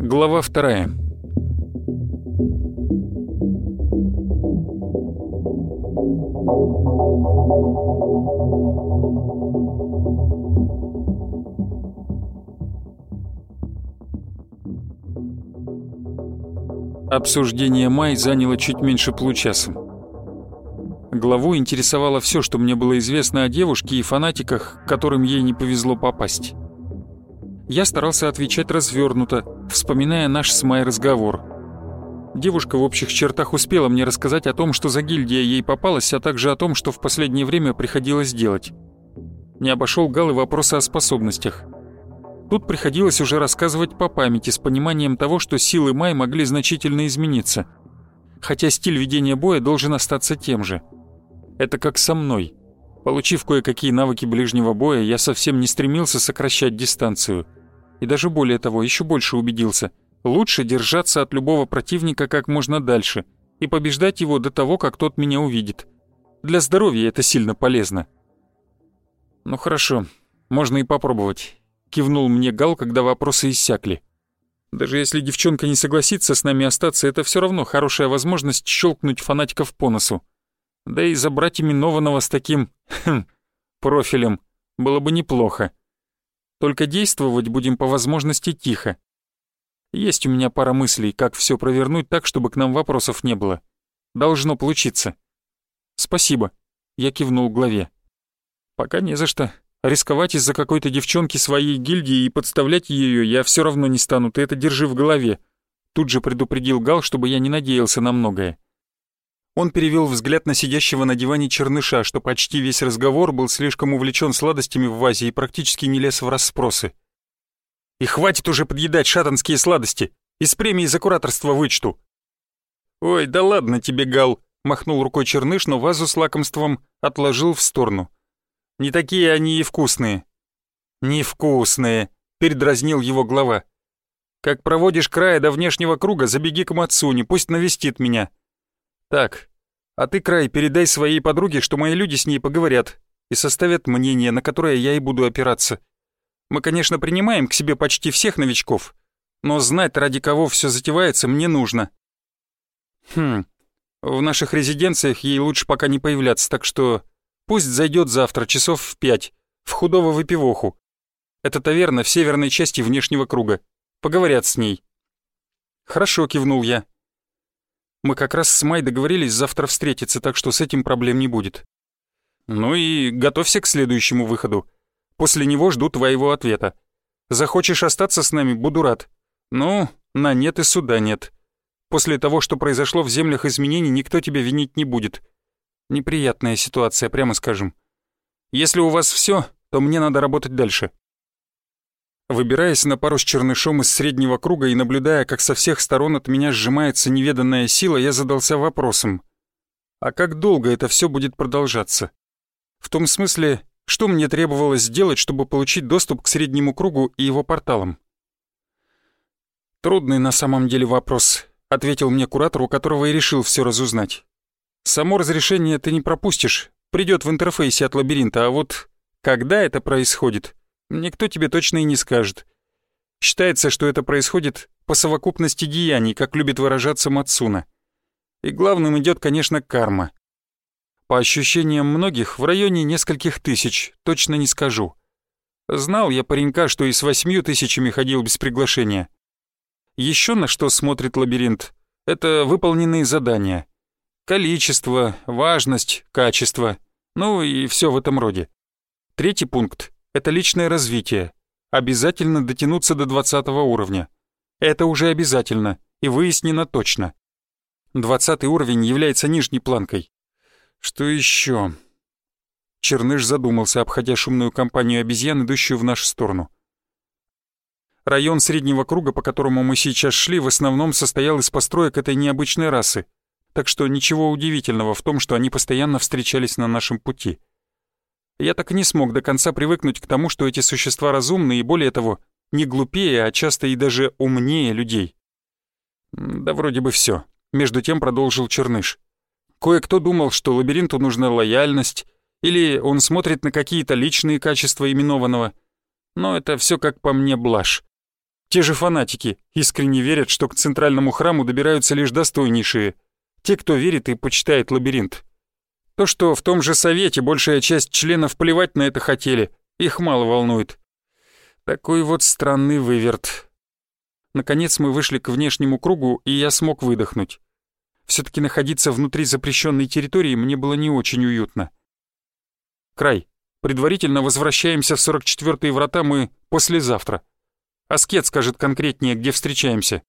Глава вторая. Обсуждение Май заняло чуть меньше получаса. Главу интересовало все, что мне было известно о девушке и фанатиках, которым ей не повезло попасть. Я старался отвечать развернуто, вспоминая наш с Май разговор. Девушка в общих чертах успела мне рассказать о том, что за гильдия ей попалась, а также о том, что в последнее время приходилось делать. Не обошел Гал и вопросы о способностях. Тут приходилось уже рассказывать по памяти с пониманием того, что силы Май могли значительно измениться. Хотя стиль ведения боя должен остаться тем же. Это как со мной. Получив кое-какие навыки ближнего боя, я совсем не стремился сокращать дистанцию. И даже более того, еще больше убедился. Лучше держаться от любого противника как можно дальше и побеждать его до того, как тот меня увидит. Для здоровья это сильно полезно. Ну хорошо, можно и попробовать кивнул мне Гал, когда вопросы иссякли. Даже если девчонка не согласится с нами остаться, это все равно хорошая возможность щелкнуть фанатиков по носу. Да и забрать именованного с таким хм, профилем было бы неплохо. Только действовать будем по возможности тихо. Есть у меня пара мыслей, как все провернуть так, чтобы к нам вопросов не было. Должно получиться. Спасибо. Я кивнул главе. Пока не за что. Рисковать из-за какой-то девчонки своей гильдии и подставлять ее я все равно не стану, ты это держи в голове. Тут же предупредил Гал, чтобы я не надеялся на многое. Он перевел взгляд на сидящего на диване черныша, что почти весь разговор был слишком увлечен сладостями в вазе и практически не лез в расспросы. «И хватит уже подъедать шатанские сладости! Из премии за кураторство вычту!» «Ой, да ладно тебе, Гал!» — махнул рукой черныш, но вазу с лакомством отложил в сторону. Не такие они и вкусные». «Невкусные», — передразнил его глава. «Как проводишь края до внешнего круга, забеги к Мацуне, пусть навестит меня». «Так, а ты, Край, передай своей подруге, что мои люди с ней поговорят и составят мнение, на которое я и буду опираться. Мы, конечно, принимаем к себе почти всех новичков, но знать, ради кого все затевается, мне нужно». «Хм, в наших резиденциях ей лучше пока не появляться, так что Пусть зайдет завтра часов в пять, в худого выпивоху. Это таверна в северной части внешнего круга. Поговорят с ней. Хорошо, кивнул я. Мы как раз с Май договорились завтра встретиться, так что с этим проблем не будет. Ну и готовься к следующему выходу. После него жду твоего ответа. Захочешь остаться с нами, буду рад. Ну, на нет и суда нет. После того, что произошло в землях изменений, никто тебя винить не будет. Неприятная ситуация, прямо скажем. Если у вас все, то мне надо работать дальше. Выбираясь на пару с чернышом из среднего круга и наблюдая, как со всех сторон от меня сжимается неведанная сила, я задался вопросом. А как долго это все будет продолжаться? В том смысле, что мне требовалось сделать, чтобы получить доступ к среднему кругу и его порталам? «Трудный на самом деле вопрос», — ответил мне куратор, у которого и решил все разузнать. Само разрешение ты не пропустишь, придет в интерфейсе от лабиринта, а вот когда это происходит, никто тебе точно и не скажет. Считается, что это происходит по совокупности деяний, как любит выражаться Мацуна. И главным идет, конечно, карма. По ощущениям многих, в районе нескольких тысяч, точно не скажу. Знал я паренька, что и с восьмью тысячами ходил без приглашения. Еще на что смотрит лабиринт, это выполненные задания — Количество, важность, качество, ну и все в этом роде. Третий пункт — это личное развитие. Обязательно дотянуться до 20 уровня. Это уже обязательно и выяснено точно. 20 уровень является нижней планкой. Что еще? Черныш задумался, обходя шумную компанию обезьян, идущую в нашу сторону. Район среднего круга, по которому мы сейчас шли, в основном состоял из построек этой необычной расы — так что ничего удивительного в том, что они постоянно встречались на нашем пути. Я так и не смог до конца привыкнуть к тому, что эти существа разумны и, более того, не глупее, а часто и даже умнее людей. Да вроде бы все. Между тем продолжил Черныш. Кое-кто думал, что лабиринту нужна лояльность, или он смотрит на какие-то личные качества именованного. Но это все как по мне блажь. Те же фанатики искренне верят, что к центральному храму добираются лишь достойнейшие. Те, кто верит и почитает лабиринт. То, что в том же совете большая часть членов плевать на это хотели, их мало волнует. Такой вот странный выверт. Наконец мы вышли к внешнему кругу, и я смог выдохнуть. все таки находиться внутри запрещенной территории мне было не очень уютно. Край. Предварительно возвращаемся в 44-е врата мы послезавтра. Аскет скажет конкретнее, где встречаемся.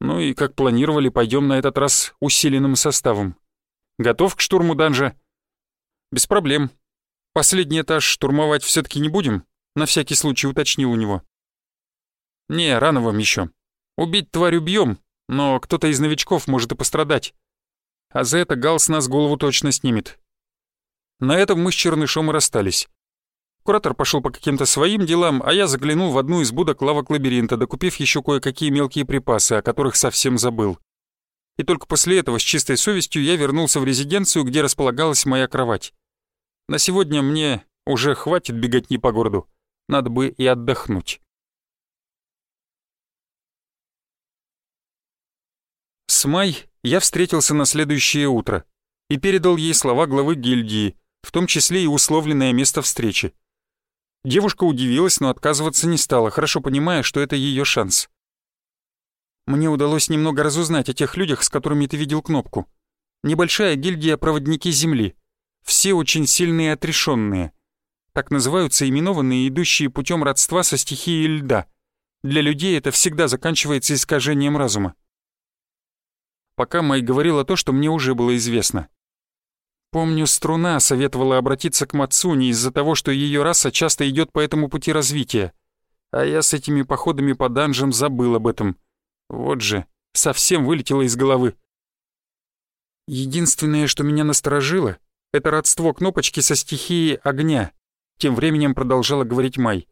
Ну и, как планировали, пойдем на этот раз усиленным составом. Готов к штурму данжа? Без проблем. Последний этаж штурмовать все таки не будем? На всякий случай уточнил у него. Не, рано вам еще. Убить тварь убьем, но кто-то из новичков может и пострадать. А за это Гал с нас голову точно снимет. На этом мы с Чернышом и расстались. Куратор пошел по каким-то своим делам, а я заглянул в одну из будок лавок лабиринта, докупив еще кое-какие мелкие припасы, о которых совсем забыл. И только после этого с чистой совестью я вернулся в резиденцию, где располагалась моя кровать. На сегодня мне уже хватит бегать не по городу. Надо бы и отдохнуть. С Май я встретился на следующее утро и передал ей слова главы гильдии, в том числе и условленное место встречи. Девушка удивилась, но отказываться не стала, хорошо понимая, что это ее шанс. Мне удалось немного разузнать о тех людях, с которыми ты видел кнопку. Небольшая гильдия проводники Земли. Все очень сильные отрешенные. Так называются именованные, идущие путем родства со стихией льда. Для людей это всегда заканчивается искажением разума. Пока Май говорила то, что мне уже было известно. Помню, Струна советовала обратиться к Мацуни из-за того, что ее раса часто идет по этому пути развития. А я с этими походами по данжам забыл об этом. Вот же, совсем вылетело из головы. Единственное, что меня насторожило, это родство кнопочки со стихией огня. Тем временем продолжала говорить Май.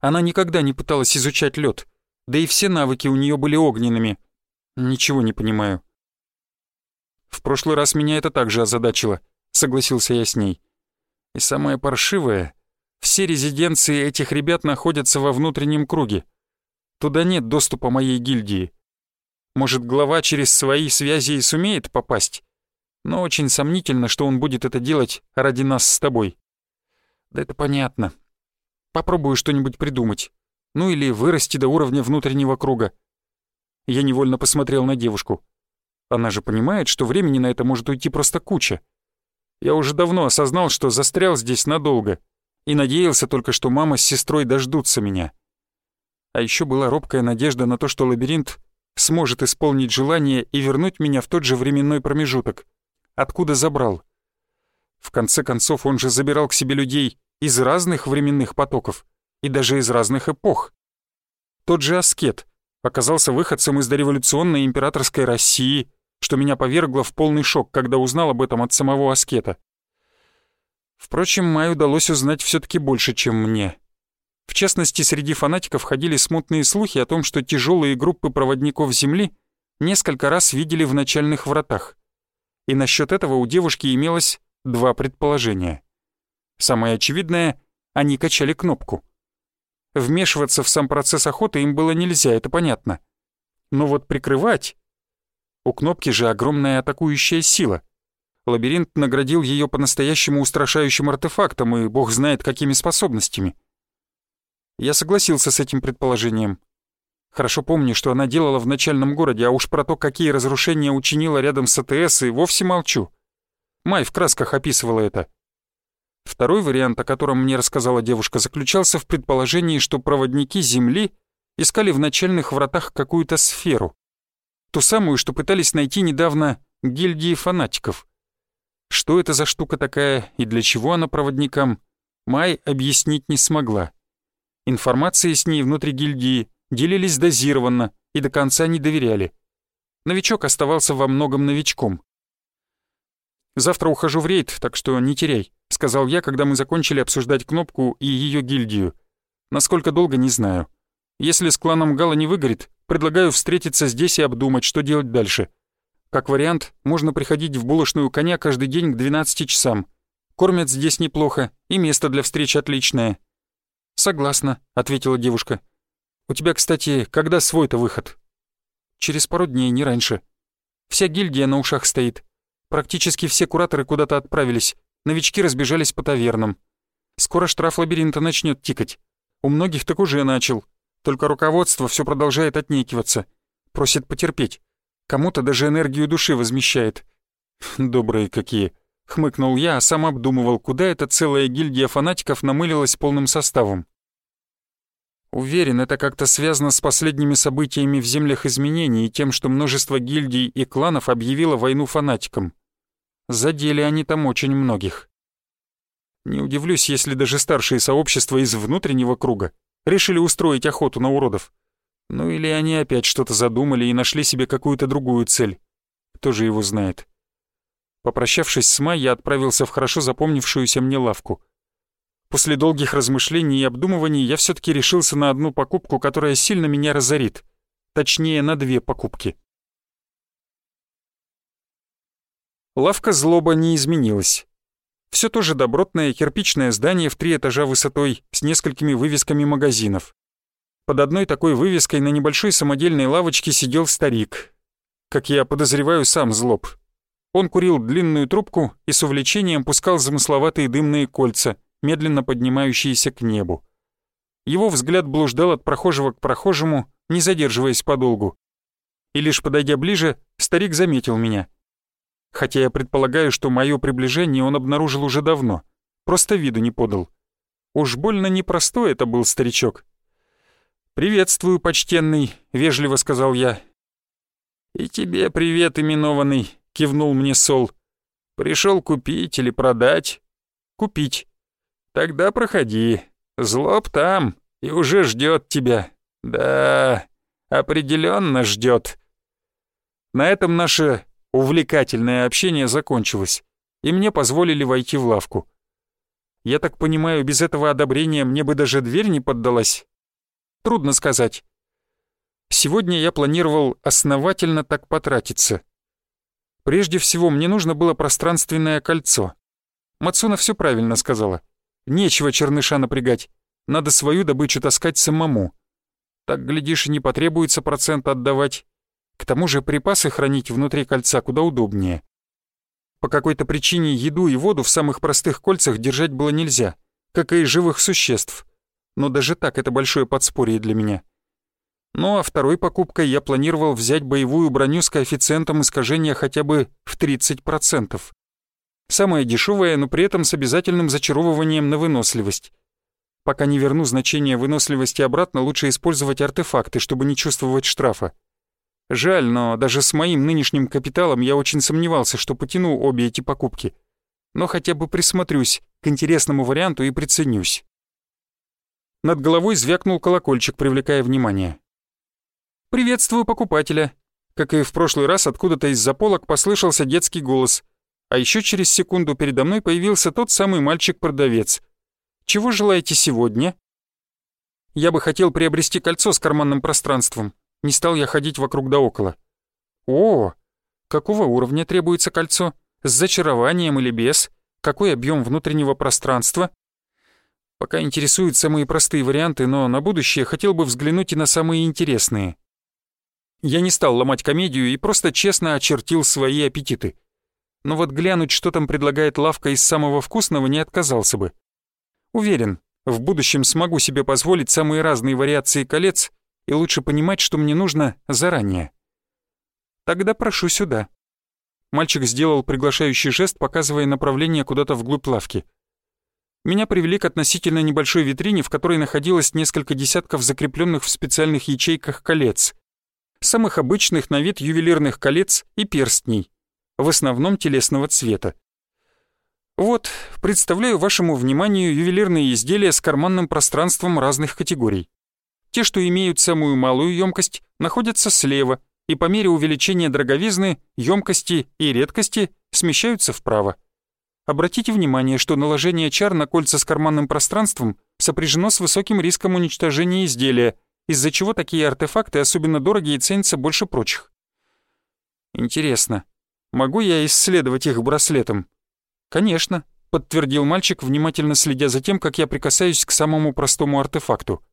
Она никогда не пыталась изучать лед, да и все навыки у нее были огненными. Ничего не понимаю. В прошлый раз меня это также озадачило —— согласился я с ней. «И самое паршивое, все резиденции этих ребят находятся во внутреннем круге. Туда нет доступа моей гильдии. Может, глава через свои связи и сумеет попасть? Но очень сомнительно, что он будет это делать ради нас с тобой. Да это понятно. Попробую что-нибудь придумать. Ну или вырасти до уровня внутреннего круга. Я невольно посмотрел на девушку. Она же понимает, что времени на это может уйти просто куча. Я уже давно осознал, что застрял здесь надолго, и надеялся только, что мама с сестрой дождутся меня. А еще была робкая надежда на то, что лабиринт сможет исполнить желание и вернуть меня в тот же временной промежуток, откуда забрал. В конце концов, он же забирал к себе людей из разных временных потоков и даже из разных эпох. Тот же Аскет оказался выходцем из дореволюционной императорской России — что меня повергло в полный шок, когда узнал об этом от самого Аскета. Впрочем, Май удалось узнать все таки больше, чем мне. В частности, среди фанатиков ходили смутные слухи о том, что тяжелые группы проводников Земли несколько раз видели в начальных вратах. И насчет этого у девушки имелось два предположения. Самое очевидное — они качали кнопку. Вмешиваться в сам процесс охоты им было нельзя, это понятно. Но вот прикрывать у кнопки же огромная атакующая сила. Лабиринт наградил ее по-настоящему устрашающим артефактом и бог знает какими способностями. Я согласился с этим предположением. Хорошо помню, что она делала в начальном городе, а уж про то, какие разрушения учинила рядом с АТС, и вовсе молчу. Май в красках описывала это. Второй вариант, о котором мне рассказала девушка, заключался в предположении, что проводники Земли искали в начальных вратах какую-то сферу. Ту самую, что пытались найти недавно гильдии фанатиков. Что это за штука такая и для чего она проводникам, Май объяснить не смогла. Информацией с ней внутри гильдии делились дозированно и до конца не доверяли. Новичок оставался во многом новичком. «Завтра ухожу в рейд, так что не теряй», — сказал я, когда мы закончили обсуждать кнопку и ее гильдию. Насколько долго, не знаю. Если с кланом Гала не выгорит, предлагаю встретиться здесь и обдумать, что делать дальше. Как вариант, можно приходить в булочную коня каждый день к 12 часам. Кормят здесь неплохо, и место для встреч отличное». «Согласна», — ответила девушка. «У тебя, кстати, когда свой-то выход?» «Через пару дней, не раньше. Вся гильдия на ушах стоит. Практически все кураторы куда-то отправились. Новички разбежались по тавернам. Скоро штраф лабиринта начнет тикать. У многих так уже начал. Только руководство все продолжает отнекиваться. Просит потерпеть. Кому-то даже энергию души возмещает. Добрые какие. Хмыкнул я, а сам обдумывал, куда эта целая гильдия фанатиков намылилась полным составом. Уверен, это как-то связано с последними событиями в землях изменений и тем, что множество гильдий и кланов объявило войну фанатикам. Задели они там очень многих. Не удивлюсь, если даже старшие сообщества из внутреннего круга решили устроить охоту на уродов. Ну или они опять что-то задумали и нашли себе какую-то другую цель. Кто же его знает. Попрощавшись с Май, я отправился в хорошо запомнившуюся мне лавку. После долгих размышлений и обдумываний я все таки решился на одну покупку, которая сильно меня разорит. Точнее, на две покупки. Лавка злоба не изменилась. Все то же добротное кирпичное здание в три этажа высотой с несколькими вывесками магазинов. Под одной такой вывеской на небольшой самодельной лавочке сидел старик. Как я подозреваю, сам злоб. Он курил длинную трубку и с увлечением пускал замысловатые дымные кольца, медленно поднимающиеся к небу. Его взгляд блуждал от прохожего к прохожему, не задерживаясь подолгу. И лишь подойдя ближе, старик заметил меня — хотя я предполагаю, что мое приближение он обнаружил уже давно, просто виду не подал. Уж больно непростой это был старичок. «Приветствую, почтенный», — вежливо сказал я. «И тебе привет, именованный», — кивнул мне Сол. «Пришел купить или продать?» «Купить». «Тогда проходи. Злоб там и уже ждет тебя. Да, определенно ждет. На этом наше Увлекательное общение закончилось, и мне позволили войти в лавку. Я так понимаю, без этого одобрения мне бы даже дверь не поддалась? Трудно сказать. Сегодня я планировал основательно так потратиться. Прежде всего, мне нужно было пространственное кольцо. Мацуна все правильно сказала. Нечего черныша напрягать. Надо свою добычу таскать самому. Так, глядишь, и не потребуется процент отдавать. К тому же припасы хранить внутри кольца куда удобнее. По какой-то причине еду и воду в самых простых кольцах держать было нельзя, как и живых существ. Но даже так это большое подспорье для меня. Ну а второй покупкой я планировал взять боевую броню с коэффициентом искажения хотя бы в 30%. Самое дешевое, но при этом с обязательным зачаровыванием на выносливость. Пока не верну значение выносливости обратно, лучше использовать артефакты, чтобы не чувствовать штрафа. Жаль, но даже с моим нынешним капиталом я очень сомневался, что потяну обе эти покупки. Но хотя бы присмотрюсь к интересному варианту и приценюсь. Над головой звякнул колокольчик, привлекая внимание. «Приветствую покупателя!» Как и в прошлый раз, откуда-то из-за полок послышался детский голос, а еще через секунду передо мной появился тот самый мальчик-продавец. «Чего желаете сегодня?» «Я бы хотел приобрести кольцо с карманным пространством», не стал я ходить вокруг да около. О, какого уровня требуется кольцо? С зачарованием или без? Какой объем внутреннего пространства? Пока интересуют самые простые варианты, но на будущее хотел бы взглянуть и на самые интересные. Я не стал ломать комедию и просто честно очертил свои аппетиты. Но вот глянуть, что там предлагает лавка из самого вкусного, не отказался бы. Уверен, в будущем смогу себе позволить самые разные вариации колец и лучше понимать, что мне нужно заранее. Тогда прошу сюда. Мальчик сделал приглашающий жест, показывая направление куда-то вглубь лавки. Меня привели к относительно небольшой витрине, в которой находилось несколько десятков закрепленных в специальных ячейках колец. Самых обычных на вид ювелирных колец и перстней, в основном телесного цвета. Вот, представляю вашему вниманию ювелирные изделия с карманным пространством разных категорий. Те, что имеют самую малую емкость, находятся слева, и по мере увеличения дороговизны, емкости и редкости смещаются вправо. Обратите внимание, что наложение чар на кольца с карманным пространством сопряжено с высоким риском уничтожения изделия, из-за чего такие артефакты особенно дорогие и ценятся больше прочих. Интересно, могу я исследовать их браслетом? Конечно, подтвердил мальчик, внимательно следя за тем, как я прикасаюсь к самому простому артефакту.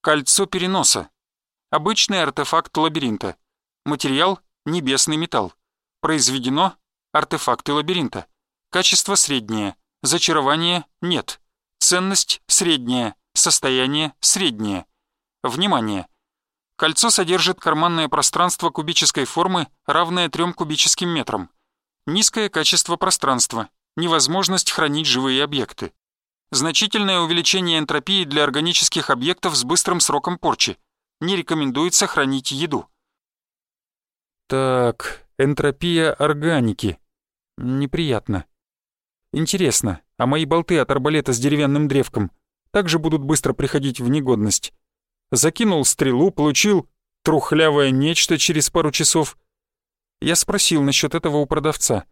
Кольцо переноса. Обычный артефакт лабиринта. Материал — небесный металл. Произведено — артефакты лабиринта. Качество среднее. Зачарование — нет. Ценность — средняя. Состояние — среднее. Внимание! Кольцо содержит карманное пространство кубической формы, равное 3 кубическим метрам. Низкое качество пространства. Невозможность хранить живые объекты. Значительное увеличение энтропии для органических объектов с быстрым сроком порчи. Не рекомендуется хранить еду. Так, энтропия органики. Неприятно. Интересно, а мои болты от арбалета с деревянным древком также будут быстро приходить в негодность? Закинул стрелу, получил трухлявое нечто через пару часов. Я спросил насчет этого у продавца.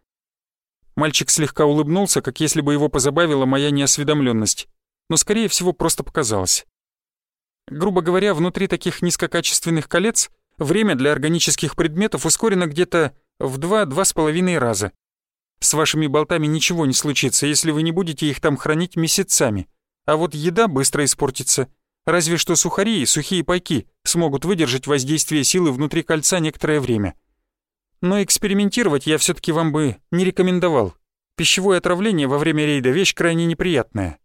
Мальчик слегка улыбнулся, как если бы его позабавила моя неосведомленность, но, скорее всего, просто показалось. Грубо говоря, внутри таких низкокачественных колец время для органических предметов ускорено где-то в 2-2,5 раза. С вашими болтами ничего не случится, если вы не будете их там хранить месяцами, а вот еда быстро испортится — Разве что сухари и сухие пайки смогут выдержать воздействие силы внутри кольца некоторое время. Но экспериментировать я все таки вам бы не рекомендовал. Пищевое отравление во время рейда — вещь крайне неприятная.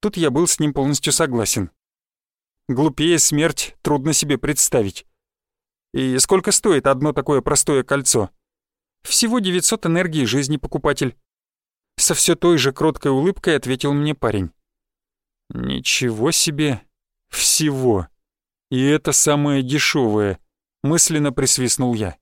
Тут я был с ним полностью согласен. Глупее смерть трудно себе представить. И сколько стоит одно такое простое кольцо? Всего 900 энергии жизни, покупатель. Со все той же кроткой улыбкой ответил мне парень. Ничего себе, всего. И это самое дешевое, мысленно присвистнул я.